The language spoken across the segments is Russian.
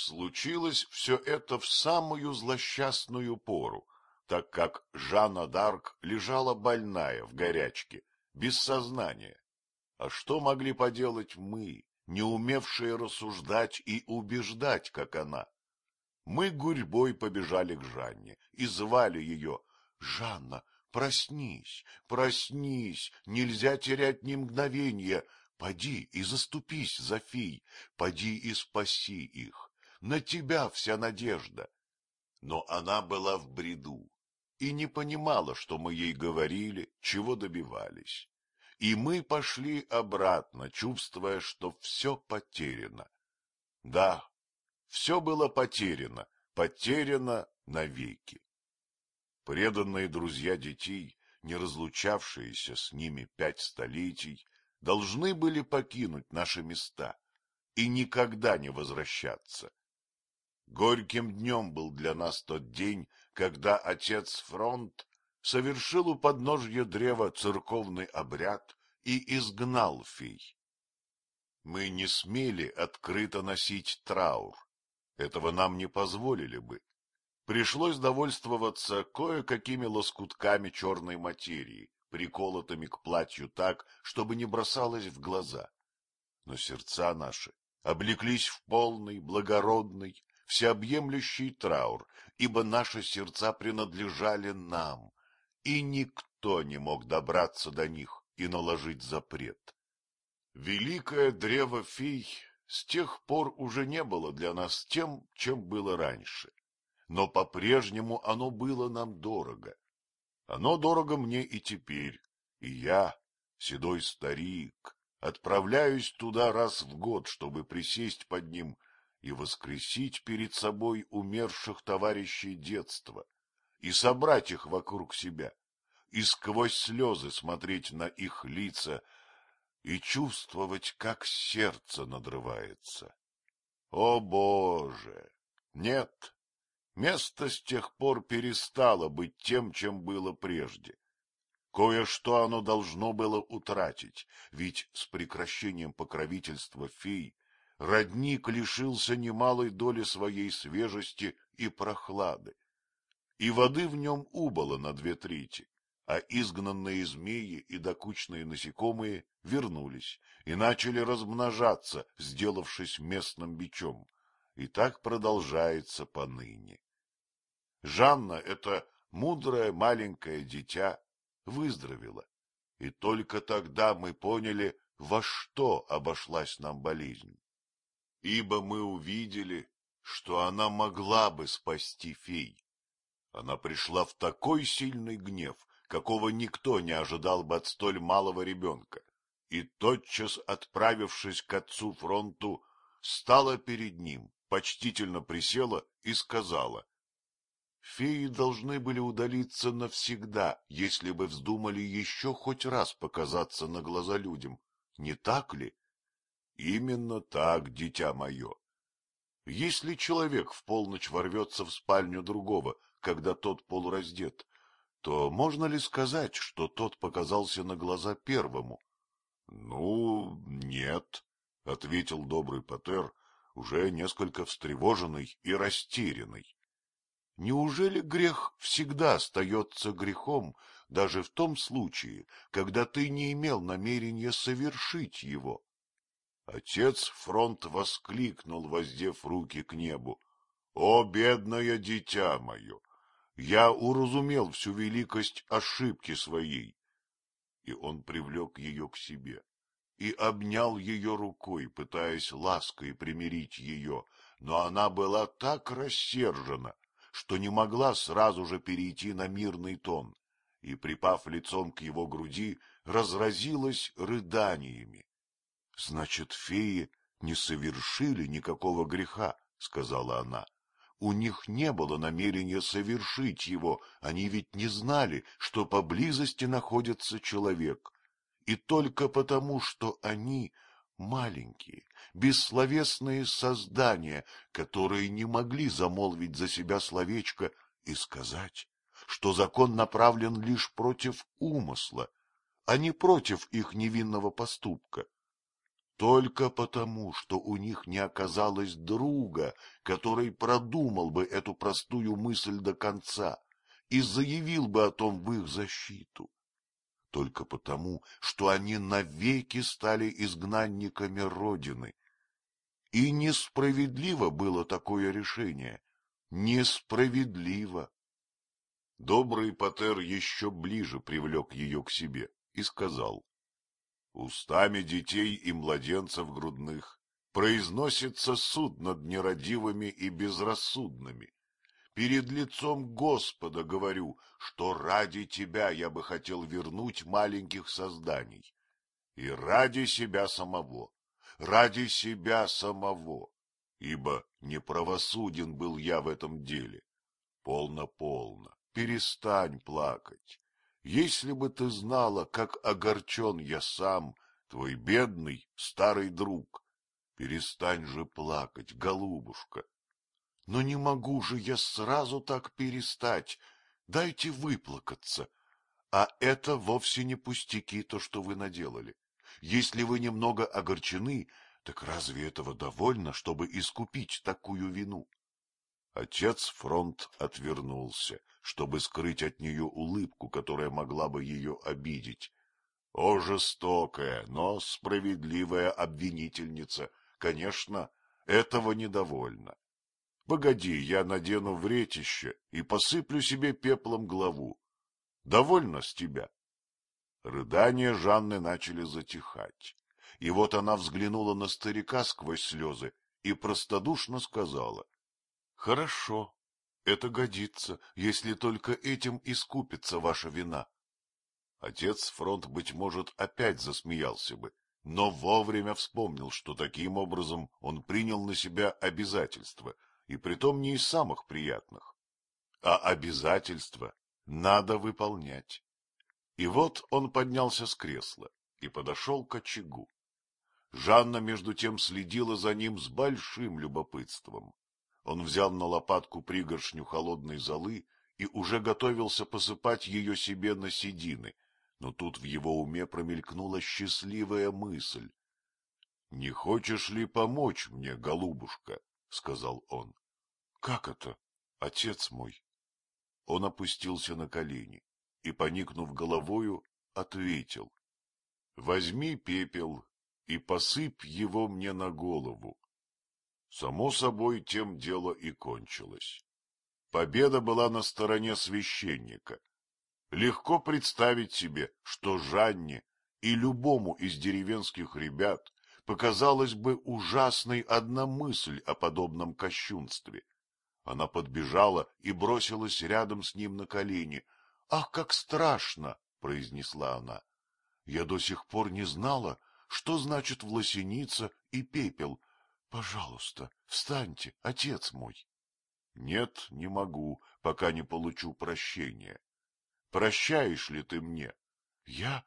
Случилось все это в самую злосчастную пору, так как Жанна Д'Арк лежала больная в горячке, без сознания. А что могли поделать мы, не умевшие рассуждать и убеждать, как она? Мы гурьбой побежали к Жанне и звали ее. — Жанна, проснись, проснись, нельзя терять ни мгновения. Поди и заступись за фей, поди и спаси их. На тебя вся надежда. Но она была в бреду и не понимала, что мы ей говорили, чего добивались. И мы пошли обратно, чувствуя, что все потеряно. Да, все было потеряно, потеряно навеки. Преданные друзья детей, не разлучавшиеся с ними пять столетий, должны были покинуть наши места и никогда не возвращаться. Горьким днем был для нас тот день, когда отец Фронт совершил у подножья древа церковный обряд и изгнал фей. Мы не смели открыто носить траур, этого нам не позволили бы. Пришлось довольствоваться кое-какими лоскутками черной материи, приколотыми к платью так, чтобы не бросалось в глаза. Но сердца наши облеклись в полный, благородный, всеобъемлющий траур, ибо наши сердца принадлежали нам, и никто не мог добраться до них и наложить запрет. Великое древо фей с тех пор уже не было для нас тем, чем было раньше. Но по-прежнему оно было нам дорого. Оно дорого мне и теперь, и я, седой старик, отправляюсь туда раз в год, чтобы присесть под ним и воскресить перед собой умерших товарищей детства, и собрать их вокруг себя, и сквозь слезы смотреть на их лица и чувствовать, как сердце надрывается. О, Боже! Нет, место с тех пор перестало быть тем, чем было прежде. Кое-что оно должно было утратить, ведь с прекращением покровительства фей родник лишился немалой доли своей свежести и прохлады, и воды в нем убыло на две трети а изгнанные змеи и докучные насекомые вернулись и начали размножаться, сделавшись местным бичом. И так продолжается поныне. Жанна, это мудрое маленькое дитя, выздоровела, и только тогда мы поняли, во что обошлась нам болезнь. Ибо мы увидели, что она могла бы спасти фей. Она пришла в такой сильный гнев, какого никто не ожидал бы от столь малого ребенка, и, тотчас отправившись к отцу фронту, стала перед ним, почтительно присела и сказала, Феи должны были удалиться навсегда, если бы вздумали еще хоть раз показаться на глаза людям. Не так ли? Именно так, дитя мое. Если человек в полночь ворвется в спальню другого, когда тот полураздет, то можно ли сказать, что тот показался на глаза первому? — Ну, нет, — ответил добрый Патер, уже несколько встревоженный и растерянный. Неужели грех всегда остается грехом, даже в том случае, когда ты не имел намерения совершить его? Отец фронт воскликнул, воздев руки к небу. — О, бедное дитя мое! Я уразумел всю великость ошибки своей. И он привлек ее к себе и обнял ее рукой, пытаясь лаской примирить ее, но она была так рассержена, что не могла сразу же перейти на мирный тон, и, припав лицом к его груди, разразилась рыданиями. — Значит, феи не совершили никакого греха, — сказала она. У них не было намерения совершить его, они ведь не знали, что поблизости находится человек. И только потому, что они маленькие, бессловесные создания, которые не могли замолвить за себя словечко и сказать, что закон направлен лишь против умысла, а не против их невинного поступка. Только потому, что у них не оказалось друга, который продумал бы эту простую мысль до конца и заявил бы о том в их защиту. Только потому, что они навеки стали изгнанниками Родины. И несправедливо было такое решение. Несправедливо. Добрый Патер еще ближе привлек ее к себе и сказал. Устами детей и младенцев грудных произносится суд над нерадивыми и безрассудными. Перед лицом Господа говорю, что ради тебя я бы хотел вернуть маленьких созданий. И ради себя самого, ради себя самого, ибо неправосуден был я в этом деле. Полно-полно, перестань плакать. Если бы ты знала, как огорчен я сам, твой бедный старый друг, перестань же плакать, голубушка. Но не могу же я сразу так перестать, дайте выплакаться. А это вовсе не пустяки, то, что вы наделали. Если вы немного огорчены, так разве этого довольно, чтобы искупить такую вину? Отец фронт отвернулся, чтобы скрыть от нее улыбку, которая могла бы ее обидеть. О, жестокая, но справедливая обвинительница! Конечно, этого недовольно. Погоди, я надену вретище и посыплю себе пеплом главу. Довольно с тебя. Рыдания Жанны начали затихать. И вот она взглянула на старика сквозь слезы и простодушно сказала —— Хорошо, это годится, если только этим искупится ваша вина. Отец фронт, быть может, опять засмеялся бы, но вовремя вспомнил, что таким образом он принял на себя обязательства, и притом не из самых приятных. А обязательства надо выполнять. И вот он поднялся с кресла и подошел к очагу. Жанна, между тем, следила за ним с большим любопытством. Он взял на лопатку пригоршню холодной золы и уже готовился посыпать ее себе на седины, но тут в его уме промелькнула счастливая мысль. — Не хочешь ли помочь мне, голубушка? — сказал он. — Как это, отец мой? Он опустился на колени и, поникнув головою, ответил. — Возьми пепел и посыпь его мне на голову. Само собой, тем дело и кончилось. Победа была на стороне священника. Легко представить себе, что Жанне и любому из деревенских ребят показалась бы ужасной одна мысль о подобном кощунстве. Она подбежала и бросилась рядом с ним на колени. — Ах, как страшно! — произнесла она. — Я до сих пор не знала, что значит власеница и пепел, Пожалуйста, встаньте, отец мой. Нет, не могу, пока не получу прощения. Прощаешь ли ты мне? Я?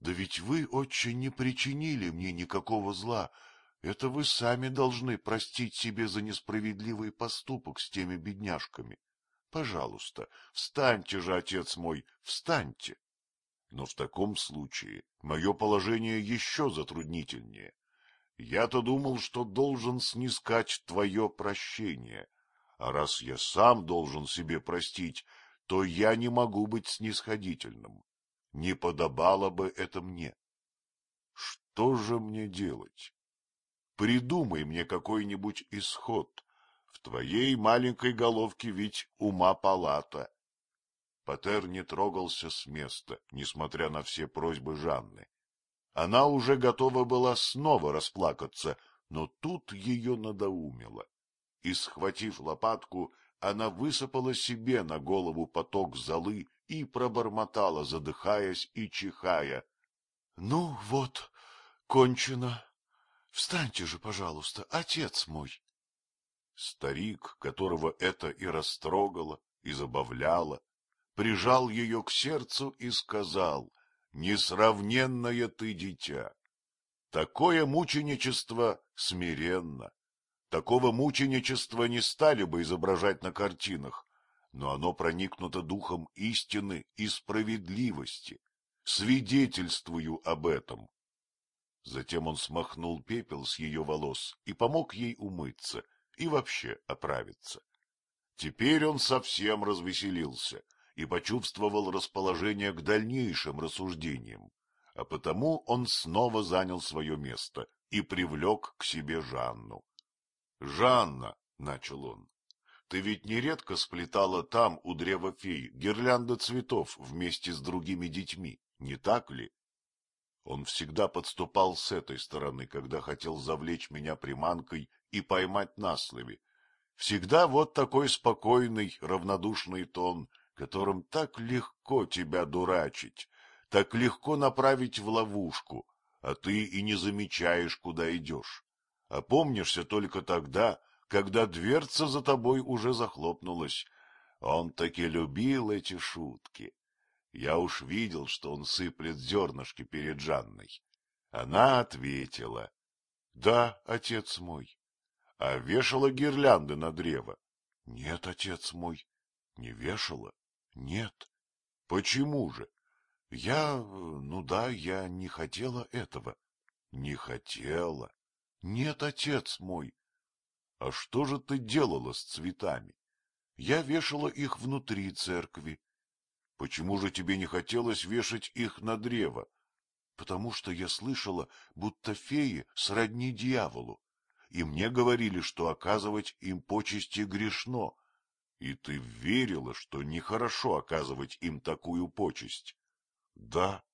Да ведь вы, отче, не причинили мне никакого зла. Это вы сами должны простить себе за несправедливый поступок с теми бедняжками. Пожалуйста, встаньте же, отец мой, встаньте. Но в таком случае мое положение еще затруднительнее. Я-то думал, что должен снискать твое прощение, а раз я сам должен себе простить, то я не могу быть снисходительным. Не подобало бы это мне. Что же мне делать? Придумай мне какой-нибудь исход. В твоей маленькой головке ведь ума палата. Патер не трогался с места, несмотря на все просьбы Жанны. Она уже готова была снова расплакаться, но тут ее надоумило. И, схватив лопатку, она высыпала себе на голову поток золы и пробормотала, задыхаясь и чихая. — Ну вот, кончено. Встаньте же, пожалуйста, отец мой. Старик, которого это и растрогало, и забавляло, прижал ее к сердцу и сказал, Несравненное ты дитя! Такое мученичество смиренно. Такого мученичества не стали бы изображать на картинах, но оно проникнуто духом истины и справедливости. Свидетельствую об этом. Затем он смахнул пепел с ее волос и помог ей умыться и вообще оправиться. Теперь он совсем развеселился и почувствовал расположение к дальнейшим рассуждениям, а потому он снова занял свое место и привлек к себе Жанну. — Жанна, — начал он, — ты ведь нередко сплетала там, у древа фей, гирлянды цветов вместе с другими детьми, не так ли? Он всегда подступал с этой стороны, когда хотел завлечь меня приманкой и поймать на слове. Всегда вот такой спокойный, равнодушный тон, которым так легко тебя дурачить, так легко направить в ловушку, а ты и не замечаешь, куда идешь. Опомнишься только тогда, когда дверца за тобой уже захлопнулась. Он таки любил эти шутки. Я уж видел, что он сыплет зернышки перед Жанной. Она ответила. — Да, отец мой. — А вешала гирлянды на древо? — Нет, отец мой. — Не вешала? — Нет. — Почему же? — Я... ну да, я не хотела этого. — Не хотела? — Нет, отец мой. — А что же ты делала с цветами? Я вешала их внутри церкви. Почему же тебе не хотелось вешать их на древо? Потому что я слышала, будто феи сродни дьяволу, и мне говорили, что оказывать им почести грешно. И ты верила, что нехорошо оказывать им такую почесть? Да,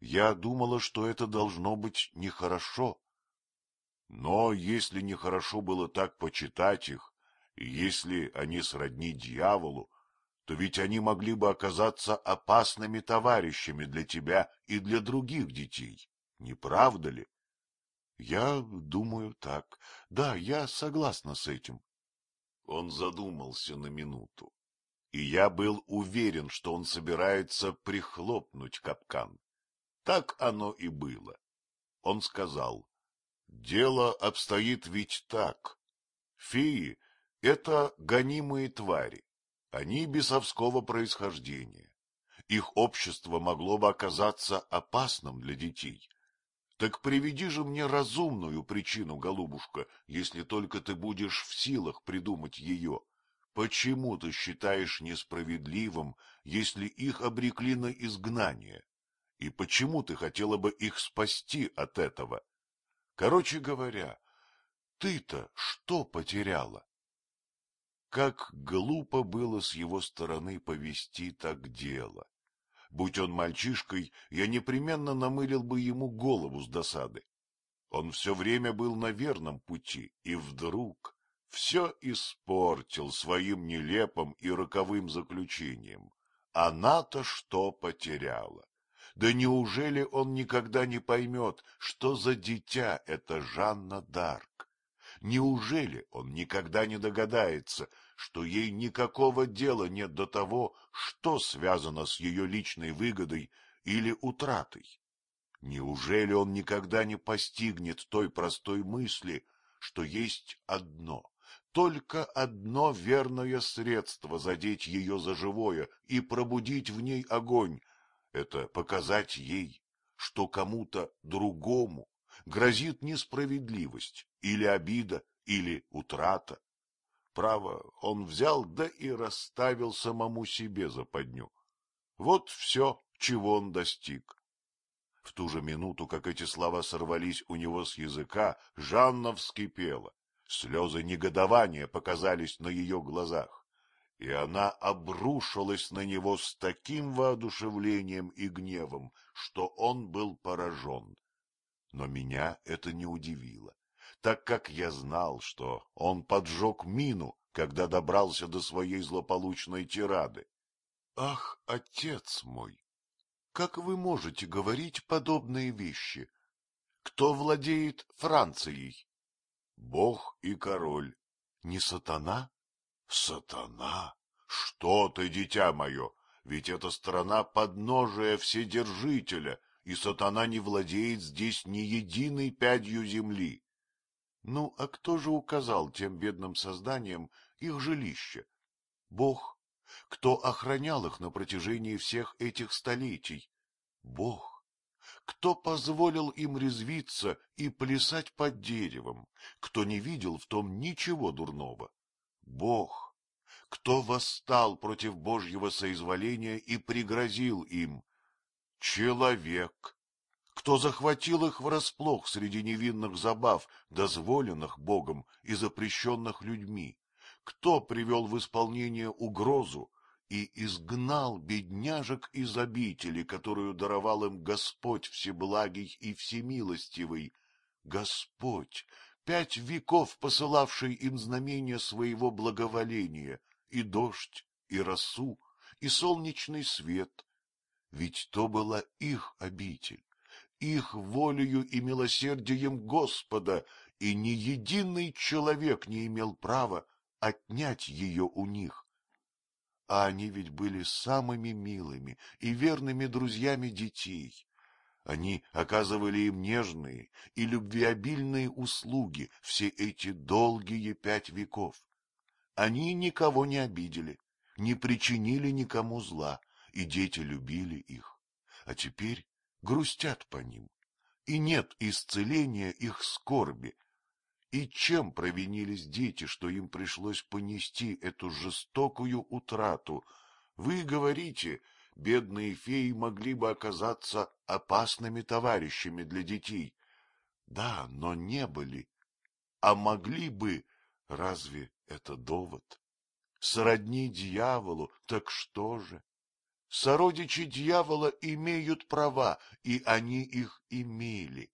я думала, что это должно быть нехорошо. Но если нехорошо было так почитать их, и если они сродни дьяволу, то ведь они могли бы оказаться опасными товарищами для тебя и для других детей, не правда ли? Я думаю так. Да, я согласна с этим. Он задумался на минуту, и я был уверен, что он собирается прихлопнуть капкан. Так оно и было. Он сказал, дело обстоит ведь так. Феи — это гонимые твари они бесовского происхождения. Их общество могло бы оказаться опасным для детей. Так приведи же мне разумную причину, голубушка, если только ты будешь в силах придумать ее. Почему ты считаешь несправедливым, если их обрекли на изгнание? И почему ты хотела бы их спасти от этого? Короче говоря, ты-то что потеряла? Как глупо было с его стороны повести так дело. Будь он мальчишкой, я непременно намылил бы ему голову с досады. Он все время был на верном пути, и вдруг все испортил своим нелепым и роковым заключением. Она-то что потеряла? Да неужели он никогда не поймет, что за дитя это Жанна Дарк? Неужели он никогда не догадается, что ей никакого дела нет до того, что связано с ее личной выгодой или утратой? Неужели он никогда не постигнет той простой мысли, что есть одно, только одно верное средство задеть ее за живое и пробудить в ней огонь — это показать ей, что кому-то другому грозит несправедливость или обида, или утрата. Право, он взял да и расставил самому себе западню. Вот все, чего он достиг. В ту же минуту, как эти слова сорвались у него с языка, Жанна вскипела. Слезы негодования показались на ее глазах, и она обрушилась на него с таким воодушевлением и гневом, что он был поражен. Но меня это не удивило, так как я знал, что он поджег мину, когда добрался до своей злополучной тирады. — Ах, отец мой, как вы можете говорить подобные вещи? Кто владеет Францией? — Бог и король. — Не сатана? — Сатана? Что ты, дитя мое, ведь эта страна подножия Вседержителя, и сатана не владеет здесь ни единой пядью земли. Ну, а кто же указал тем бедным созданиям их жилище? Бог. Кто охранял их на протяжении всех этих столетий? Бог. Кто позволил им резвиться и плясать под деревом? Кто не видел в том ничего дурного? Бог. Кто восстал против Божьего соизволения и пригрозил им? Человек. Кто захватил их врасплох среди невинных забав, дозволенных Богом и запрещенных людьми? Кто привел в исполнение угрозу, и изгнал бедняжек из обители, которую даровал им Господь Всеблагий и Всемилостивый. Господь, пять веков посылавший им знамения своего благоволения, и дождь, и росу, и солнечный свет. Ведь то была их обитель, их волею и милосердием Господа, и ни единый человек не имел права отнять ее у них. А они ведь были самыми милыми и верными друзьями детей. Они оказывали им нежные и любвеобильные услуги все эти долгие пять веков. Они никого не обидели, не причинили никому зла, и дети любили их. А теперь грустят по ним, и нет исцеления их скорби, и чем провинились дети, что им пришлось понести эту жестокую утрату? Вы говорите, бедные феи могли бы оказаться опасными товарищами для детей. Да, но не были. А могли бы, разве это довод? Сродни дьяволу, так что же? Сородичи дьявола имеют права, и они их имели.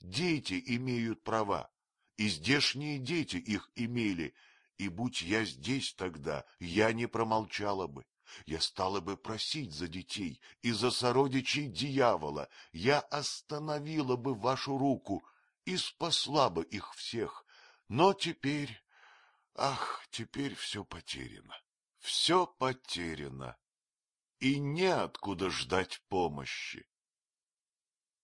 Дети имеют права, и здешние дети их имели, и будь я здесь тогда, я не промолчала бы. Я стала бы просить за детей и за сородичей дьявола, я остановила бы вашу руку и спасла бы их всех. Но теперь, ах, теперь все потеряно, все потеряно, и неоткуда ждать помощи.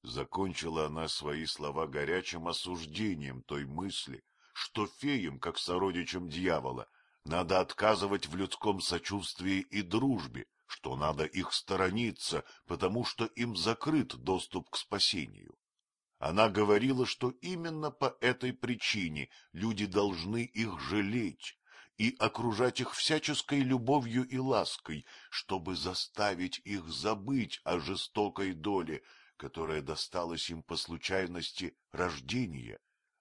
Закончила она свои слова горячим осуждением той мысли, что феям, как сородичам дьявола, надо отказывать в людском сочувствии и дружбе, что надо их сторониться, потому что им закрыт доступ к спасению. Она говорила, что именно по этой причине люди должны их жалеть и окружать их всяческой любовью и лаской, чтобы заставить их забыть о жестокой доле, которая досталась им по случайности рождения,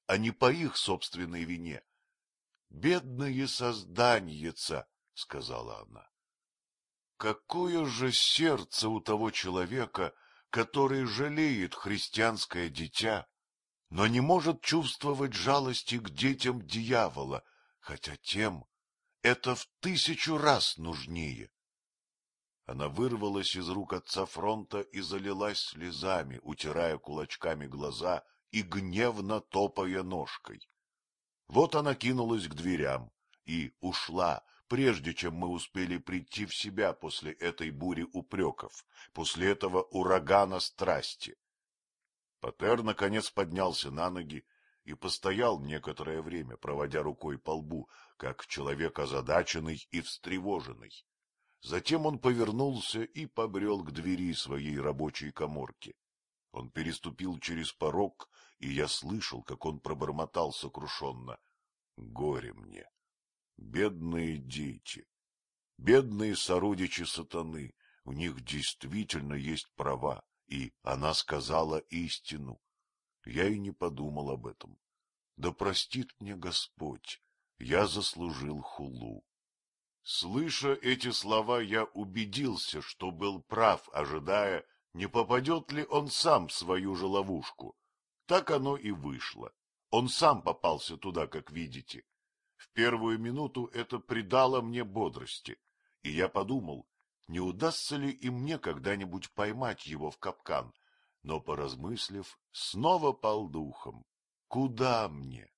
а не по их собственной вине. — Бедные созданьица, — сказала она. — Какое же сердце у того человека, который жалеет христианское дитя, но не может чувствовать жалости к детям дьявола, хотя тем это в тысячу раз нужнее. Она вырвалась из рук отца фронта и залилась слезами, утирая кулачками глаза и гневно топая ножкой. Вот она кинулась к дверям и ушла, прежде чем мы успели прийти в себя после этой бури упреков, после этого урагана страсти. Патер, наконец, поднялся на ноги и постоял некоторое время, проводя рукой по лбу, как человек озадаченный и встревоженный. Затем он повернулся и побрел к двери своей рабочей коморки. Он переступил через порог, и я слышал, как он пробормотал сокрушенно. Горе мне! Бедные дети! Бедные сородичи сатаны! У них действительно есть права, и она сказала истину. Я и не подумал об этом. Да простит мне Господь, я заслужил хулу. Слыша эти слова, я убедился, что был прав, ожидая, не попадет ли он сам в свою же ловушку. Так оно и вышло. Он сам попался туда, как видите. В первую минуту это придало мне бодрости, и я подумал, не удастся ли и мне когда-нибудь поймать его в капкан, но, поразмыслив, снова пал духом. Куда мне?